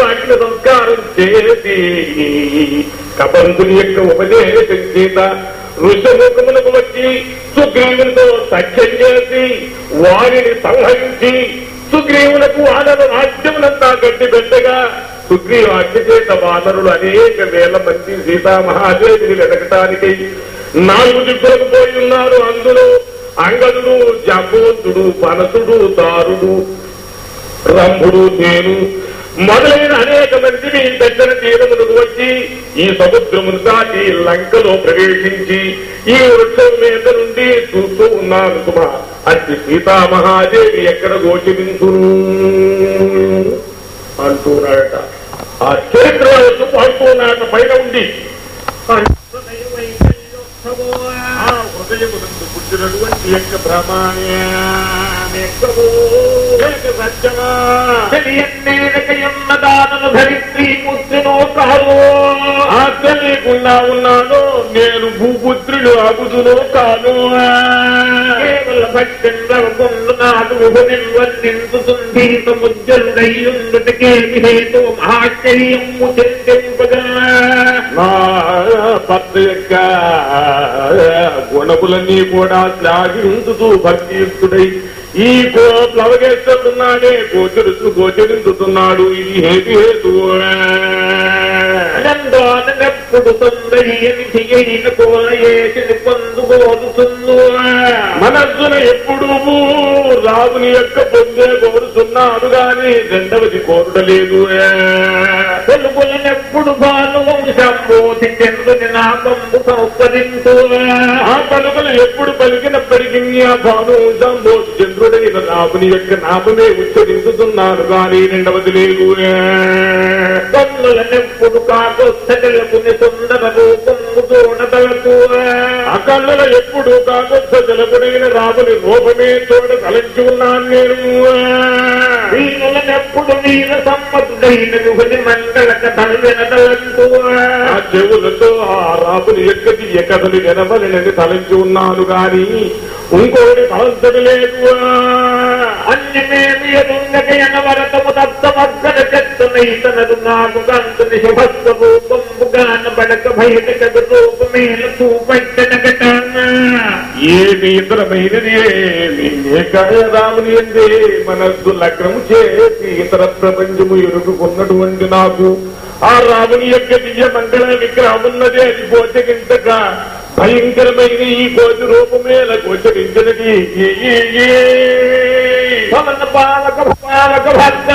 సుగ్రీవులకు సంస్కారం చేసి కబంధుని యొక్క ఉపదేశం చేత ఋషముఖములకు వచ్చి సుగ్రీవునితో సఖ్యం చేసి వారిని సంహరించి సుగ్రీవులకు వానర రాజ్యములంతా గట్టి పెట్టగా సుగ్రీవ చేత వానరులు అనేక వేల మంది సీతామహాదేవిని వెతకటానికి నాలుగు దిక్కులకు పోయి ఉన్నారు. అందులో అంగదుడు జంబోతుడు పనసుడు దారుడు రంభుడు నేను మొదలైన అనేక మందిని దగ్గర తీరములకు వచ్చి ఈ సముద్రమును దాటి లంకలో ప్రవేశించి ఈ వృక్షం మీద నుండి చూస్తూ ఉన్నాను సుమా అట్టి సీతామహాదేవి ఎక్కడ గోచరించును? అంటున్నాడట. ఆ చరిత్ర పాడుతున్నాట పైన ఉండి. ఆ హృదయము నందు పుట్టినటువంటి యొక్క భ్రమాణ్యమెక్కడో భూపుత్రుడు అగుదును కాను కేవల భక్తింద్రవకుండు హేతు మహాశ్చర్యము చింతింపగా నా భర్త యొక్క గుణములన్నీ కూడా శ్లాఘించుతూ భక్తియుక్తుడై ఈ గో ప్లవగేస్తున్నాడే గోచరిస్తూ గోచరించుతున్నాడు. ఇది హేతు హేతు మనస్సున ఎప్పుడూ రాముని యొక్క పొందే కోరుతున్నాడు గాని రెండవది కోరుటలేదు కొలుపులనెప్పుడు భానువంశంబోధి చంద్రుని నామంబు సంస్కరించు ఆ పలుకలు ఎప్పుడు పలికినప్పటికీ ఆ భాను సంబోధి చంద్రుడైన రాముని యొక్క నామమే ఉచ్చరించుతున్నాను గాని రెండవది లేదు. కన్నులనెప్పుడు కాకొస్తగలకుని సుందర రూపము చూడగలకు ఆ కళ్ళలో ఎప్పుడు కాకొచ్చ జలపుడైన రాముని రూపమే చూడ తలంచి ఉన్నాను నేను. వీణులనెప్పుడు వీర సమ్మతుడైన గుహని మంగళ కథలు వినదలంటూ ఆ చెవులతో ఆ రాముని యొక్క దివ్య కథలు వినవలనని తలంచి ఉన్నాను గాని ఇంకోటి తలంచడు లేదు అన్యమేమి ఎదుంగకయన వరతము దత్తమగ్గన చెత్తనైతనరు నాకు కంతుని శుభస్వరూపంబు గాన బడక బయట రూపమేల చూపట్టన ఏమి ఇంద్రమైనదేమి ఏమి? ఏకాయ మనస్సు లగ్నము చేసి ఇతర ప్రపంచము ఎరుగుకున్నటువంటి నాకు. ఆ రాముని యొక్క దివ్య మంగళ విగ్రహమున్నది అది గోచరించక భయంకరమైన ఈ కోతి రూపమేల గోచరించినది. పాలక పాలక భక్త.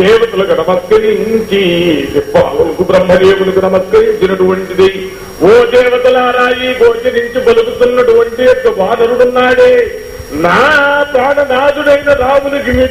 దేవతలకు నమస్కరించి పావులకు బ్రహ్మదేవులకు నమస్కరించినటువంటిది. ఓ దేవతలారాయి గోచరించి బలుకుతున్నటువంటి యొక్క వానరుడున్నాడే నా ప్రాణనాథుడైన రామునికి మీ